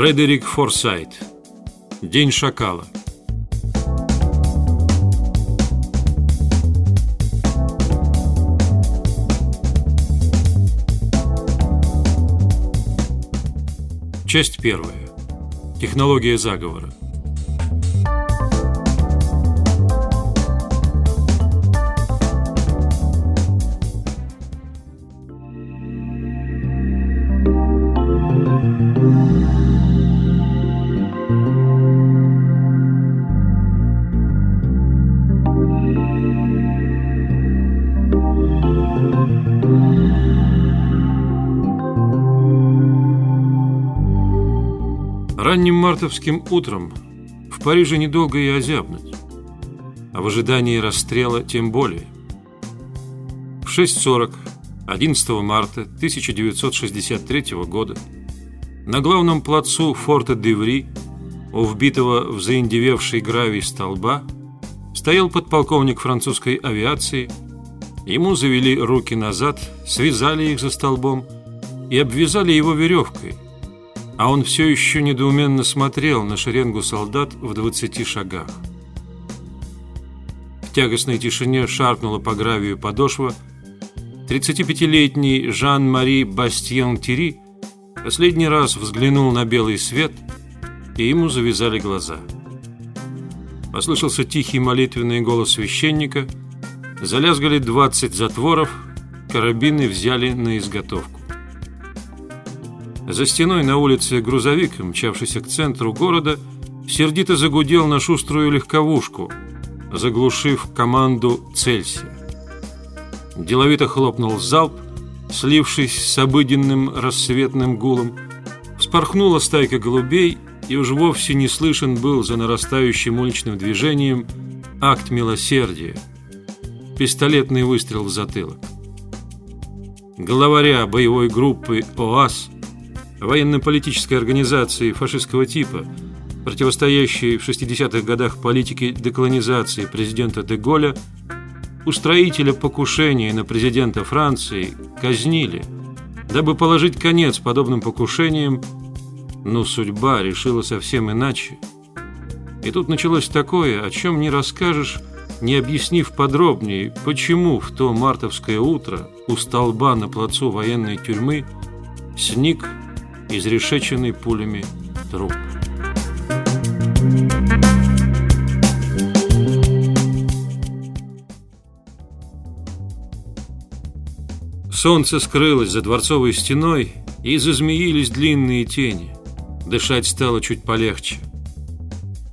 Фредерик Форсайт. День шакала. Часть первая. Технология заговора. Ранним мартовским утром в Париже недолго и озябнуть, а в ожидании расстрела тем более. В 6.40 11 марта 1963 года на главном плацу форта Деври у вбитого в заиндевевший гравий столба стоял подполковник французской авиации. Ему завели руки назад, связали их за столбом и обвязали его веревкой – а он все еще недоуменно смотрел на шеренгу солдат в двадцати шагах. В тягостной тишине шаркнула по гравию подошва. 35-летний Жан-Мари Бастьен-Тири последний раз взглянул на белый свет, и ему завязали глаза. Послышался тихий молитвенный голос священника, залязгали 20 затворов, карабины взяли на изготовку. За стеной на улице грузовик, мчавшийся к центру города, сердито загудел на шуструю легковушку, заглушив команду «Цельсия». Деловито хлопнул залп, слившись с обыденным рассветным гулом. Вспорхнула стайка голубей, и уж вовсе не слышен был за нарастающим уличным движением акт милосердия. Пистолетный выстрел в затылок. Главаря боевой группы ОАС – военно-политической организации фашистского типа, противостоящей в 60-х годах политике деколонизации президента де Голля, устроителя покушения на президента Франции казнили, дабы положить конец подобным покушениям, но судьба решила совсем иначе. И тут началось такое, о чем не расскажешь, не объяснив подробнее, почему в то мартовское утро у столба на плацу военной тюрьмы сник изрешеченный пулями труп. Солнце скрылось за дворцовой стеной, и зазмеились длинные тени. Дышать стало чуть полегче.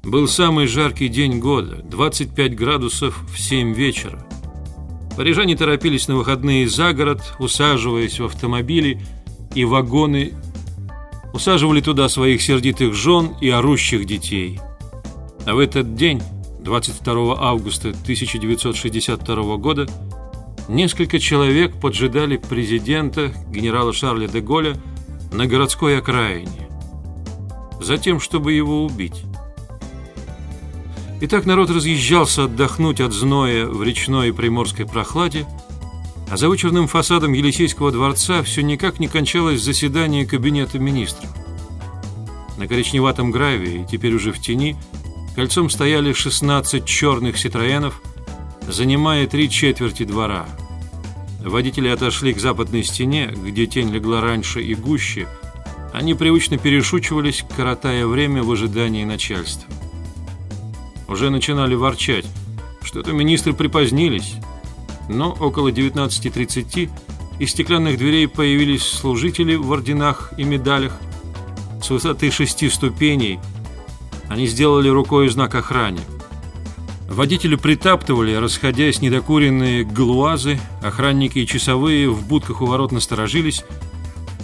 Был самый жаркий день года, 25 градусов в 7 вечера. Парижане торопились на выходные за город, усаживаясь в автомобили и вагоны усаживали туда своих сердитых жен и орущих детей. А в этот день, 22 августа 1962 года, несколько человек поджидали президента генерала Шарля де Голля на городской окраине, затем, чтобы его убить. Итак, народ разъезжался отдохнуть от зноя в речной и приморской прохладе, а за вычурным фасадом Елисейского дворца все никак не кончалось заседание кабинета министров. На коричневатом гравии, теперь уже в тени, кольцом стояли 16 черных ситроенов, занимая три четверти двора. Водители отошли к западной стене, где тень легла раньше и гуще. Они привычно перешучивались, коротая время в ожидании начальства. Уже начинали ворчать. Что-то министры припозднились но около 19.30 из стеклянных дверей появились служители в орденах и медалях. С высоты шести ступеней они сделали рукой знак охране. Водители притаптывали, расходясь недокуренные глуазы, охранники и часовые в будках у ворот насторожились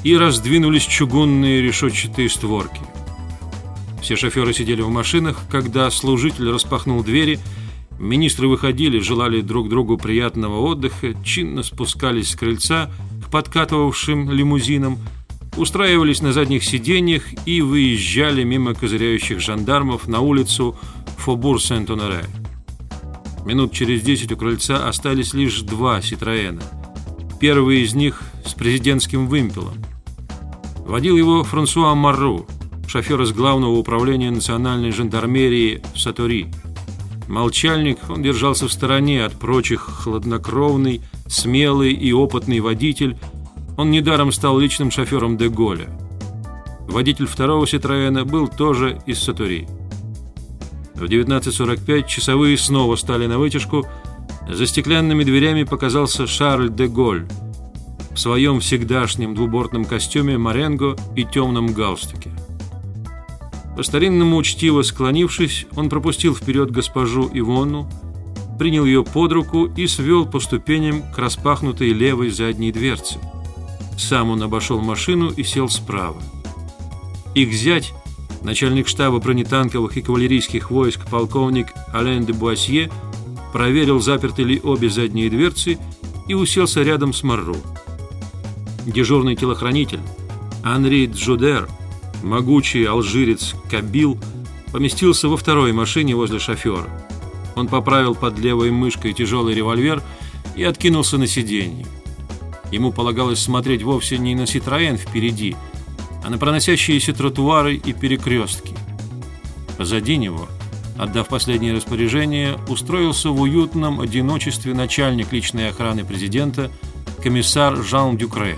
и раздвинулись чугунные решетчатые створки. Все шоферы сидели в машинах, когда служитель распахнул двери – Министры выходили, желали друг другу приятного отдыха, чинно спускались с крыльца к подкатывавшим лимузинам, устраивались на задних сиденьях и выезжали мимо козыряющих жандармов на улицу Фобур-Сент-Оноре. Минут через десять у крыльца остались лишь два «Ситроена». Первый из них с президентским вымпелом. Водил его Франсуа Марру, шофер из главного управления национальной жандармерии Сатори. Молчальник, он держался в стороне от прочих, хладнокровный, смелый и опытный водитель. Он недаром стал личным шофером Деголя. Водитель второго Ситроена был тоже из Сатури. В 19.45 часовые снова стали на вытяжку. За стеклянными дверями показался Шарль де Голь в своем всегдашнем двубортном костюме Маренго и темном галстуке. По-старинному учтиво склонившись, он пропустил вперед госпожу Ивонну, принял ее под руку и свел по ступеням к распахнутой левой задней дверце. Сам он обошел машину и сел справа. Их зять, начальник штаба бронетанковых и кавалерийских войск полковник Ален де Буасье, проверил, заперты ли обе задние дверцы и уселся рядом с Марру. Дежурный телохранитель Анри Джудер – Могучий алжирец Кабил поместился во второй машине возле шофера. Он поправил под левой мышкой тяжелый револьвер и откинулся на сиденье. Ему полагалось смотреть вовсе не на Ситроен впереди, а на проносящиеся тротуары и перекрестки. Позади него, отдав последнее распоряжение, устроился в уютном одиночестве начальник личной охраны президента, комиссар Жан Дюкре.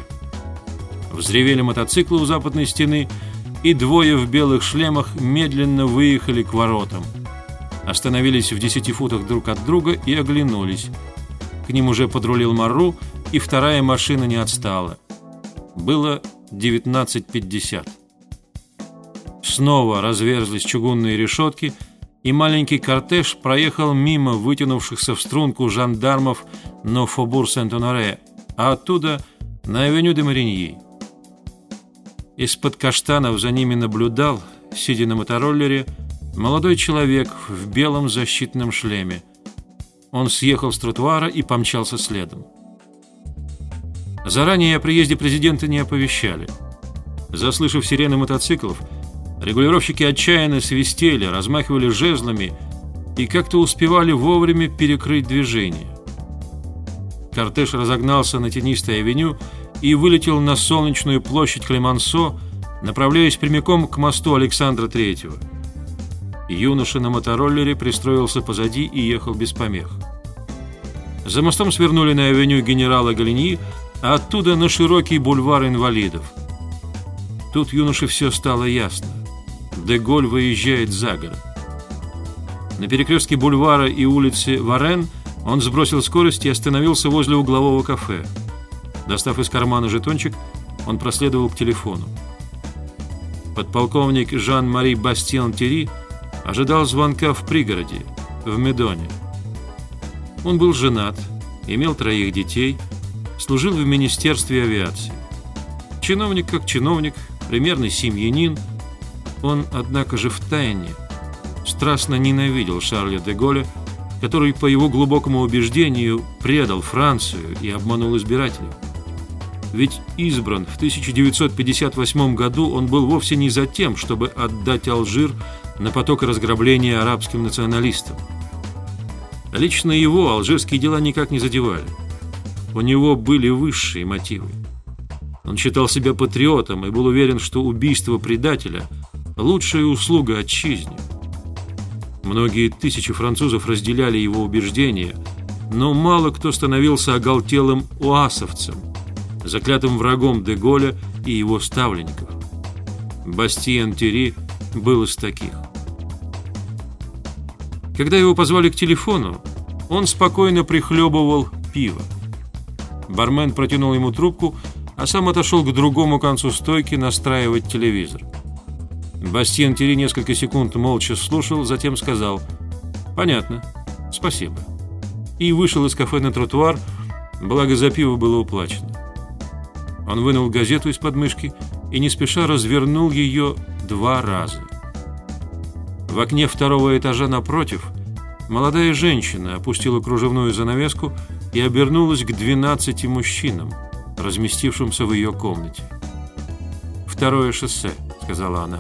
Взревели мотоциклы у западной стены – и двое в белых шлемах медленно выехали к воротам. Остановились в десяти футах друг от друга и оглянулись. К ним уже подрулил Марру, и вторая машина не отстала. Было 19.50. Снова разверзлись чугунные решетки, и маленький кортеж проехал мимо вытянувшихся в струнку жандармов на Фобур-Сент-Оноре, а оттуда на авеню де Мариньи. Из-под каштанов за ними наблюдал, сидя на мотороллере, молодой человек в белом защитном шлеме. Он съехал с тротуара и помчался следом. Заранее о приезде президента не оповещали. Заслышав сирены мотоциклов, регулировщики отчаянно свистели, размахивали жезлами и как-то успевали вовремя перекрыть движение. Кортеж разогнался на тенистой авеню и вылетел на солнечную площадь Клемансо, направляясь прямиком к мосту Александра Третьего. Юноша на мотороллере пристроился позади и ехал без помех. За мостом свернули на авеню генерала Галиньи, а оттуда на широкий бульвар инвалидов. Тут юноше все стало ясно. Деголь выезжает за город. На перекрестке бульвара и улицы Варен он сбросил скорость и остановился возле углового кафе. Достав из кармана жетончик, он проследовал к телефону. Подполковник Жан-Мари Бастиан-Тери ожидал звонка в пригороде, в Медоне. Он был женат, имел троих детей, служил в Министерстве авиации. Чиновник как чиновник, примерный семьянин, он, однако же, в тайне страстно ненавидел Шарля де Голля, который, по его глубокому убеждению, предал Францию и обманул избирателей. Ведь избран в 1958 году он был вовсе не за тем, чтобы отдать Алжир на поток разграбления арабским националистам. Лично его алжирские дела никак не задевали. У него были высшие мотивы. Он считал себя патриотом и был уверен, что убийство предателя – лучшая услуга отчизне. Многие тысячи французов разделяли его убеждения, но мало кто становился оголтелым уасовцем – заклятым врагом Деголя и его ставленников. Бастиен Тери был из таких. Когда его позвали к телефону, он спокойно прихлебывал пиво. Бармен протянул ему трубку, а сам отошел к другому концу стойки настраивать телевизор. Бастиен Тери несколько секунд молча слушал, затем сказал «Понятно, спасибо». И вышел из кафе на тротуар, благо за пиво было уплачено. Он вынул газету из подмышки и не спеша развернул ее два раза. В окне второго этажа напротив молодая женщина опустила кружевную занавеску и обернулась к двенадцати мужчинам, разместившимся в ее комнате. «Второе шоссе», — сказала она.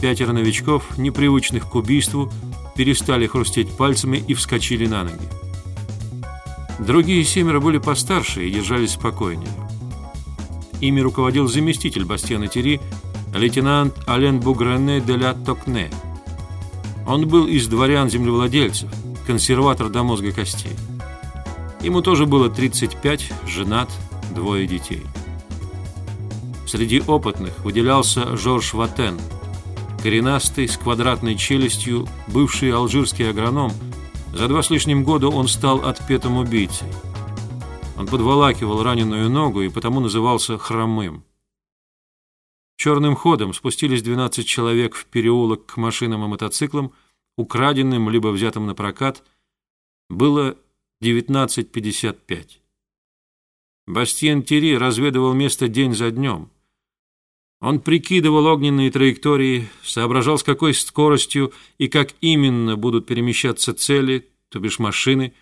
Пятеро новичков, непривычных к убийству, перестали хрустеть пальцами и вскочили на ноги. Другие семеро были постарше и держались спокойнее. Ими руководил заместитель Бастиана Тери, лейтенант Ален Бугрене де ля Токне. Он был из дворян-землевладельцев, консерватор до мозга костей. Ему тоже было 35, женат, двое детей. Среди опытных выделялся Жорж Ватен, коренастый, с квадратной челюстью, бывший алжирский агроном. За два с лишним года он стал отпетым убийцей. Он подволакивал раненую ногу и потому назывался «хромым». Черным ходом спустились 12 человек в переулок к машинам и мотоциклам, украденным либо взятым на прокат. Было 19.55. Бастиен Тири разведывал место день за днем. Он прикидывал огненные траектории, соображал, с какой скоростью и как именно будут перемещаться цели, то бишь машины,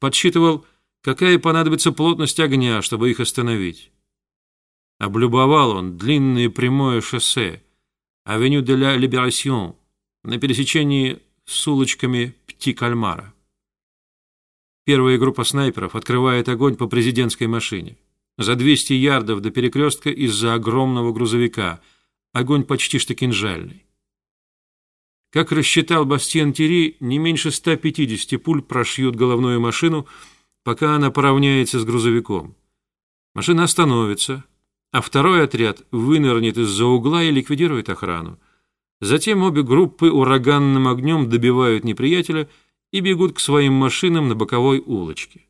подсчитывал, какая понадобится плотность огня, чтобы их остановить. Облюбовал он длинное прямое шоссе, авеню де ля Либерасьон, на пересечении с улочками Пти-Кальмара. Первая группа снайперов открывает огонь по президентской машине. За 200 ярдов до перекрестка из-за огромного грузовика. Огонь почти что кинжальный. Как рассчитал Бастиен Тири, не меньше 150 пуль прошьют головную машину, пока она поравняется с грузовиком. Машина остановится, а второй отряд вынырнет из-за угла и ликвидирует охрану. Затем обе группы ураганным огнем добивают неприятеля и бегут к своим машинам на боковой улочке.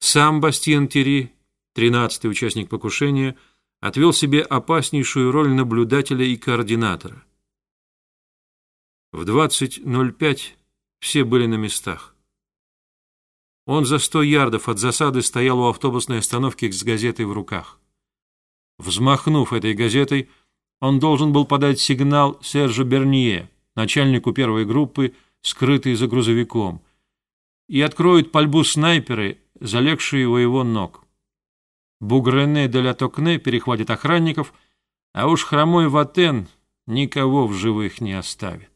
Сам Бастиен Тири тринадцатый участник покушения, отвел себе опаснейшую роль наблюдателя и координатора. В 20.05 все были на местах. Он за сто ярдов от засады стоял у автобусной остановки с газетой в руках. Взмахнув этой газетой, он должен был подать сигнал Сержу Бернье, начальнику первой группы, скрытой за грузовиком, и откроют пальбу снайперы, залегшие у его ног. Бугрене де ля Токне перехватит охранников, а уж хромой Ватен никого в живых не оставит.